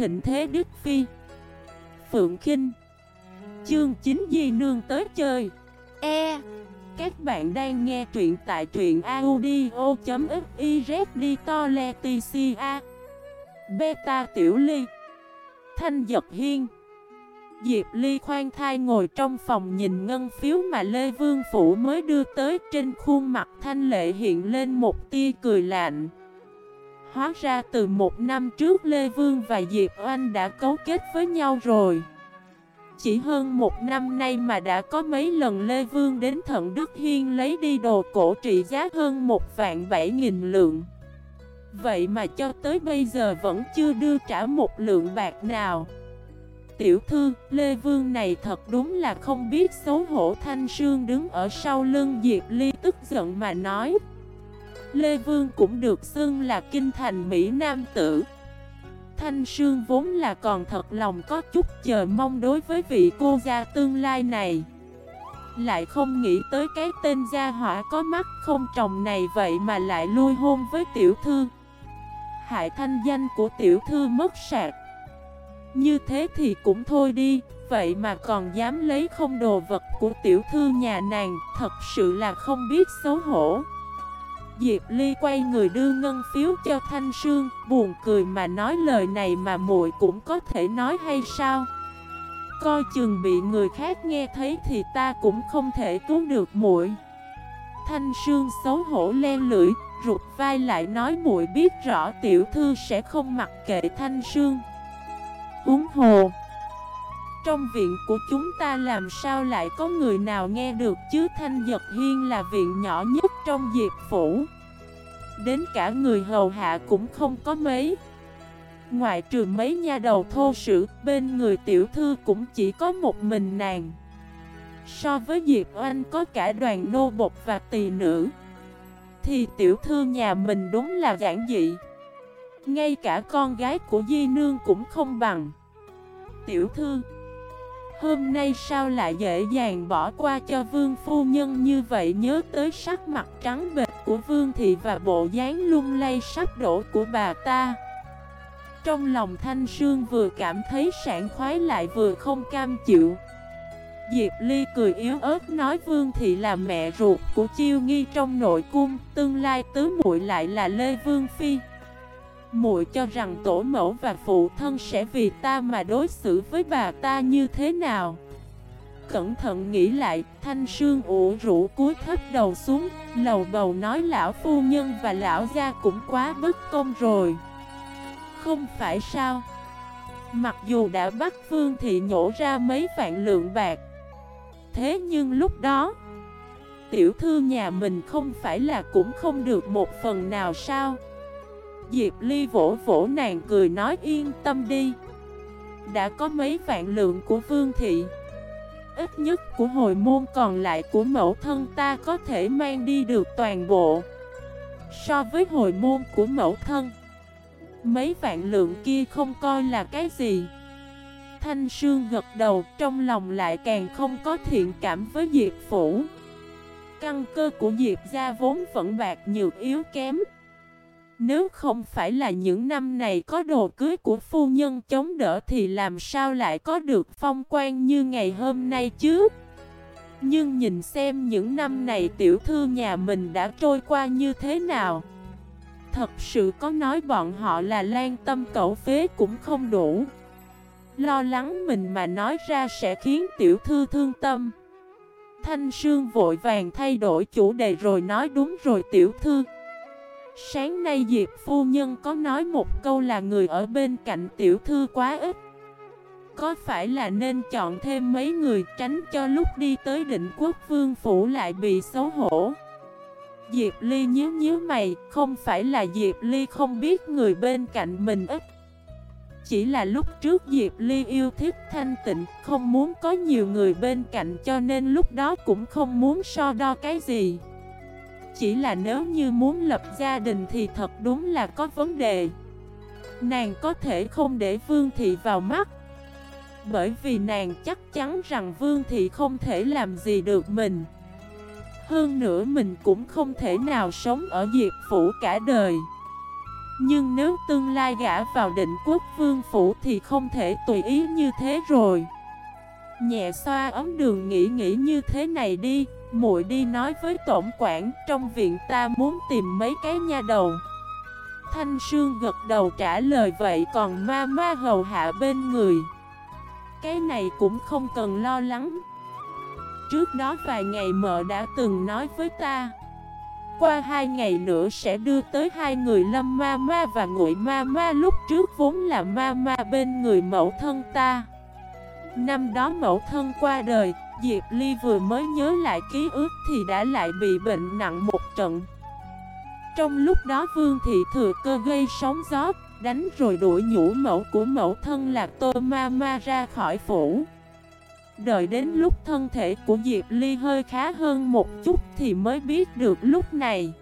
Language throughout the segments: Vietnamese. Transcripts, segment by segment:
thịnh thế Đức Phi. Phượng Kinh. Chương 9 Di Nương tới chơi. E. Các bạn đang nghe truyện tại truyện audio.xyz đi to le Beta Tiểu Ly. Thanh Giật Hiên. Diệp Ly khoan thai ngồi trong phòng nhìn ngân phiếu mà Lê Vương Phủ mới đưa tới trên khuôn mặt thanh lệ hiện lên một tia cười lạnh. Hóa ra từ một năm trước Lê Vương và Diệp Oanh đã cấu kết với nhau rồi. Chỉ hơn một năm nay mà đã có mấy lần Lê Vương đến Thận Đức Hiên lấy đi đồ cổ trị giá hơn một vạn bảy nghìn lượng. Vậy mà cho tới bây giờ vẫn chưa đưa trả một lượng bạc nào. Tiểu thư, Lê Vương này thật đúng là không biết xấu hổ Thanh Sương đứng ở sau lưng Diệp Ly tức giận mà nói. Lê Vương cũng được xưng là kinh thành Mỹ Nam tử. Thanh Sương vốn là còn thật lòng có chút chờ mong đối với vị cô gia tương lai này. Lại không nghĩ tới cái tên gia hỏa có mắt không trồng này vậy mà lại lui hôn với tiểu thư. Hại thanh danh của tiểu thư mất sạc. Như thế thì cũng thôi đi, vậy mà còn dám lấy không đồ vật của tiểu thư nhà nàng, thật sự là không biết xấu hổ. Diệp Ly quay người đưa ngân phiếu cho Thanh Sương, buồn cười mà nói lời này mà muội cũng có thể nói hay sao? Coi chừng bị người khác nghe thấy thì ta cũng không thể cứu được muội. Thanh Sương xấu hổ len lưỡi, rụt vai lại nói muội biết rõ tiểu thư sẽ không mặc kệ Thanh Sương. Uống hồ trong viện của chúng ta làm sao lại có người nào nghe được chứ? Thanh Giật Hiên là viện nhỏ nhất trong diệp phủ. Đến cả người hầu hạ cũng không có mấy. Ngoại trừ mấy nha đầu thô sử, Bên người tiểu thư cũng chỉ có một mình nàng. So với Diệp Oanh có cả đoàn nô bột và tỳ nữ. Thì tiểu thư nhà mình đúng là giản dị. Ngay cả con gái của Di Nương cũng không bằng. Tiểu thư Hôm nay sao lại dễ dàng bỏ qua cho vương phu nhân như vậy? Nhớ tới sắc mặt trắng bệt của vương thị và bộ dáng lung lay sắp đổ của bà ta. Trong lòng thanh sương vừa cảm thấy sảng khoái lại vừa không cam chịu. Diệp Ly cười yếu ớt nói Vương Thị là mẹ ruột của Chiêu Nghi trong nội cung, Tương lai tứ muội lại là Lê Vương Phi muội cho rằng tổ mẫu và phụ thân sẽ vì ta mà đối xử với bà ta như thế nào. Cẩn thận nghĩ lại, thanh sương ủ rũ cúi thấp đầu xuống Lầu bầu nói lão phu nhân và lão gia cũng quá bất công rồi. Không phải sao? Mặc dù đã bắt Vương Thị nhổ ra mấy vạn lượng bạc Thế nhưng lúc đó Tiểu thư nhà mình không phải là cũng không được một phần nào sao? Diệp Ly vỗ vỗ nàng cười nói, yên tâm đi. Đã có mấy vạn lượng của Vương Thị, Ít nhất của hồi môn còn lại của mẫu thân ta có thể mang đi được toàn bộ. So với hồi môn của mẫu thân, Mấy vạn lượng kia không coi là cái gì. Thanh Sương gật đầu, trong lòng lại càng không có thiện cảm với Diệp Phủ. Căn cơ của Diệp gia vốn vẫn bạc nhược yếu kém nếu không phải là những năm này có đồ cưới của phu nhân chống đỡ thì làm sao lại có được phong quan như ngày hôm nay chứ? Nhưng nhìn xem những năm này tiểu thư nhà mình đã trôi qua như thế nào? Thật sự có nói bọn họ là lan tâm cẩu phế cũng không đủ. Lo lắng mình mà nói ra sẽ khiến tiểu thư thương tâm. Thanh Sương vội vàng thay đổi chủ đề rồi nói đúng rồi tiểu thư. Sáng nay Diệp phu nhân có nói một câu là người ở bên cạnh tiểu thư quá ít. Có phải là nên chọn thêm mấy người tránh cho lúc đi tới định quốc vương phủ lại bị xấu hổ? Diệp Ly nhíu nhíu mày, không phải là Diệp Ly không biết người bên cạnh mình ít. Chỉ là lúc trước Diệp Ly yêu thích thanh tịnh, không muốn có nhiều người bên cạnh cho nên lúc đó cũng không muốn so đo cái gì chỉ là nếu như muốn lập gia đình thì thật đúng là có vấn đề. Nàng có thể không để Vương Thị vào mắt. Bởi vì nàng chắc chắn rằng Vương Thị không thể làm gì được mình. Hơn nữa mình cũng không thể nào sống ở Diệp Phủ cả đời. Nhưng nếu tương lai gã vào định quốc vương phủ thì không thể tùy ý như thế rồi. Nhẹ xoa ấm đường nghĩ nghĩ như thế này đi. Muội đi nói với tổng quản, trong viện ta muốn tìm mấy cái nha đầu. Thanh Sương gật đầu trả lời vậy, còn ma ma hầu hạ bên người. Cái này cũng không cần lo lắng. Trước đó vài ngày mợ đã từng nói với ta. Qua hai ngày nữa sẽ đưa tới hai người lâm ma ma và ngụy ma ma, lúc trước vốn là ma ma bên người mẫu thân ta. Năm đó mẫu thân qua đời, Diệp Ly vừa mới nhớ lại ký ức thì đã lại bị bệnh nặng một trận. Trong lúc đó Vương Thị thừa cơ gây sóng gió, Đánh rồi đuổi nhũ mẫu của mẫu thân là Tô Ma Ma ra khỏi phủ. Đợi đến lúc thân thể của Diệp Ly hơi khá hơn một chút thì mới biết được lúc này.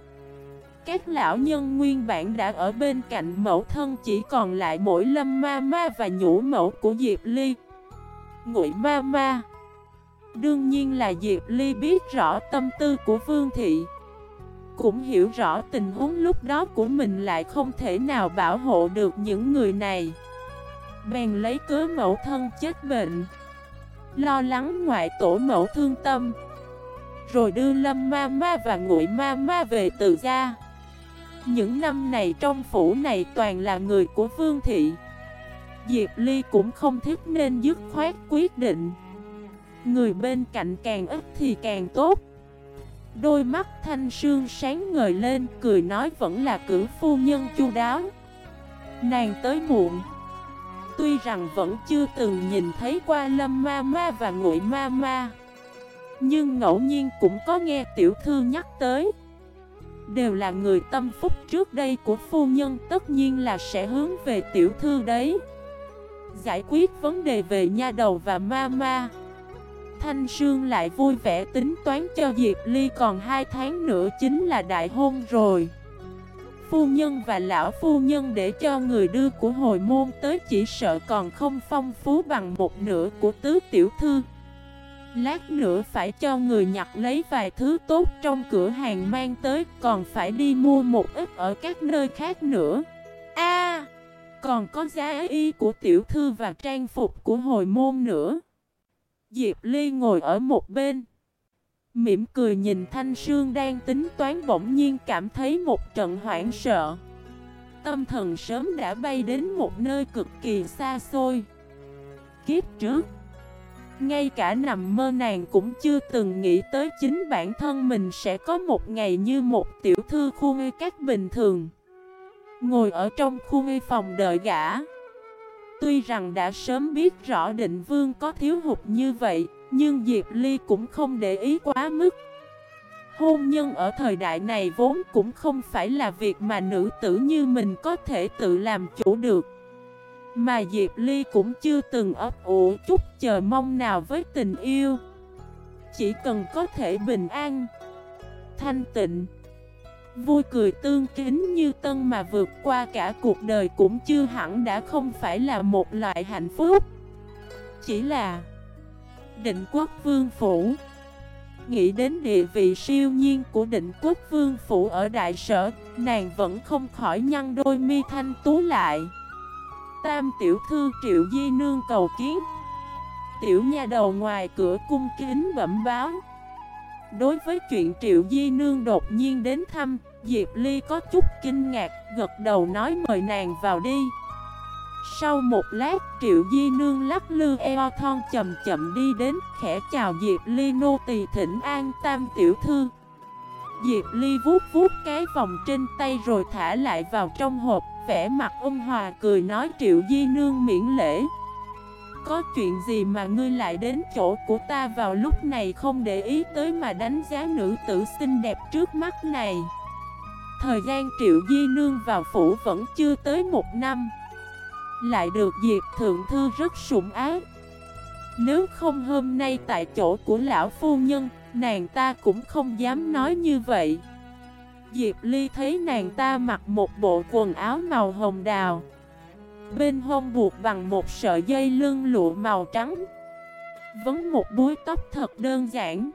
Các lão nhân nguyên bản đã ở bên cạnh mẫu thân chỉ còn lại mỗi lâm ma ma và nhũ mẫu của Diệp Ly. Ngụy ma ma. Đương nhiên là Diệp Ly biết rõ tâm tư của Vương Thị. Cũng hiểu rõ tình huống lúc đó của mình lại không thể nào bảo hộ được những người này. Bèn lấy cớ mẫu thân chết bệnh. Lo lắng ngoại tổ mẫu thương tâm. Rồi đưa Lâm Ma Ma và Ngụy Ma Ma về từ gia. Những năm này trong phủ này toàn là người của Vương Thị. Diệp Ly cũng không thích nên dứt khoát quyết định. Người bên cạnh càng ít thì càng tốt. Đôi mắt thanh sương sáng ngời lên, Cười nói vẫn là cử phu nhân chu đáo. Nàng tới muộn. Tuy rằng vẫn chưa từng nhìn thấy qua lâm ma ma và ngụy ma ma, Nhưng ngẫu nhiên cũng có nghe tiểu thư nhắc tới. Đều là người tâm phúc trước đây của phu nhân, Tất nhiên là sẽ hướng về tiểu thư đấy. Giải quyết vấn đề về nha đầu và ma ma. Thanh Sương lại vui vẻ tính toán cho Diệp Ly còn 2 tháng nữa chính là đại hôn rồi. Phu nhân và lão phu nhân để cho người đưa của hồi môn tới chỉ sợ còn không phong phú bằng một nửa của tứ tiểu thư. Lát nữa phải cho người nhặt lấy vài thứ tốt trong cửa hàng mang tới, Còn phải đi mua một ít ở các nơi khác nữa. Còn có giá y của tiểu thư và trang phục của hồi môn nữa. Diệp Ly ngồi ở một bên. Mỉm cười nhìn Thanh Sương đang tính toán bỗng nhiên cảm thấy một trận hoảng sợ. Tâm thần sớm đã bay đến một nơi cực kỳ xa xôi. Kiếp trước, Ngay cả nằm mơ nàng cũng chưa từng nghĩ tới chính bản thân mình sẽ có một ngày như một tiểu thư khu ngây các bình thường. Ngồi ở trong khu ngây phòng đợi gã. Tuy rằng đã sớm biết rõ định vương có thiếu hụt như vậy, Nhưng Diệp Ly cũng không để ý quá mức. Hôn nhân ở thời đại này vốn cũng không phải là việc mà nữ tử như mình có thể tự làm chủ được. Mà Diệp Ly cũng chưa từng ấp ủ chút chờ mong nào với tình yêu. Chỉ cần có thể bình an, Thanh tịnh Vui cười tương kính như tân mà vượt qua cả cuộc đời cũng chưa hẳn đã không phải là một loại hạnh phúc. Chỉ là Định quốc vương phủ. Nghĩ đến địa vị siêu nhiên của định quốc vương phủ ở đại sở, Nàng vẫn không khỏi nhăn đôi mi thanh tú lại. Tam tiểu thư triệu di nương cầu kiến. Tiểu nha đầu ngoài cửa cung kính bẩm báo. Đối với chuyện Triệu Di Nương đột nhiên đến thăm, Diệp Ly có chút kinh ngạc, gật đầu nói mời nàng vào đi. Sau một lát, Triệu Di Nương lắc lư eo thon chậm chậm đi đến, khẽ chào Diệp Ly nô tỳ thỉnh an tam tiểu thư. Diệp Ly vuốt vuốt cái vòng trên tay rồi thả lại vào trong hộp, vẻ mặt ôn hòa cười nói Triệu Di Nương miễn lễ. Có chuyện gì mà ngươi lại đến chỗ của ta vào lúc này không để ý tới mà đánh giá nữ tử xinh đẹp trước mắt này? Thời gian Triệu Di Nương vào phủ vẫn chưa tới một năm. Lại được Diệp Thượng Thư rất sủng ác Nếu không hôm nay tại chỗ của lão phu nhân, Nàng ta cũng không dám nói như vậy. Diệp Ly thấy nàng ta mặc một bộ quần áo màu hồng đào. Bên hông buộc bằng một sợi dây lưng lụa màu trắng. Vấn một búi tóc thật đơn giản.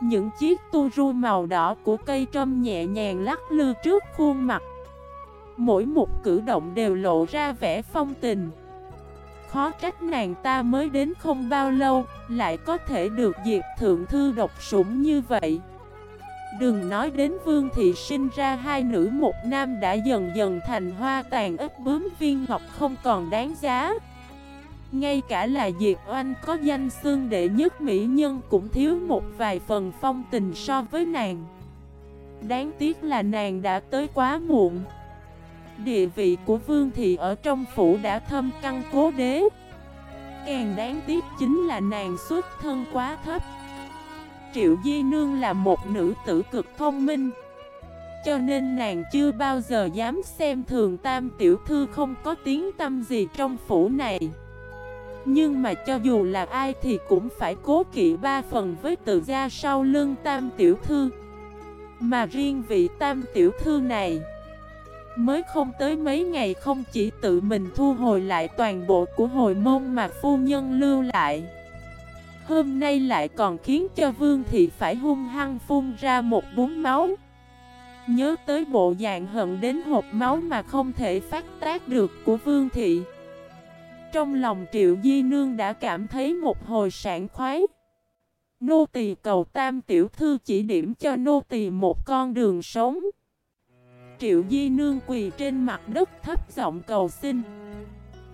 Những chiếc tu ru màu đỏ của cây trâm nhẹ nhàng lắc lư trước khuôn mặt. Mỗi một cử động đều lộ ra vẻ phong tình. Khó trách nàng ta mới đến không bao lâu, Lại có thể được diệt thượng thư độc sủng như vậy. Đừng nói đến vương thị sinh ra hai nữ một nam đã dần dần thành hoa tàn ít bướm viên ngọc không còn đáng giá. Ngay cả là Diệp Oanh có danh xương đệ nhất mỹ nhân cũng thiếu một vài phần phong tình so với nàng. Đáng tiếc là nàng đã tới quá muộn. Địa vị của vương thị ở trong phủ đã thâm căn cố đế. Càng đáng tiếc chính là nàng xuất thân quá thấp. Triệu Di Nương là một nữ tử cực thông minh. Cho nên nàng chưa bao giờ dám xem thường tam tiểu thư không có tiếng tâm gì trong phủ này. Nhưng mà cho dù là ai thì cũng phải cố kỵ ba phần với tự gia sau lưng tam tiểu thư. Mà riêng vị tam tiểu thư này, Mới không tới mấy ngày không chỉ tự mình thu hồi lại toàn bộ của hồi môn mà phu nhân lưu lại. Hôm nay lại còn khiến cho Vương Thị phải hung hăng phun ra một bún máu. Nhớ tới bộ dạng hận đến hộp máu mà không thể phát tác được của Vương Thị. Trong lòng Triệu Di Nương đã cảm thấy một hồi sảng khoái. Nô tỳ cầu tam tiểu thư chỉ điểm cho nô tỳ một con đường sống. Triệu Di Nương quỳ trên mặt đất thấp giọng cầu xin.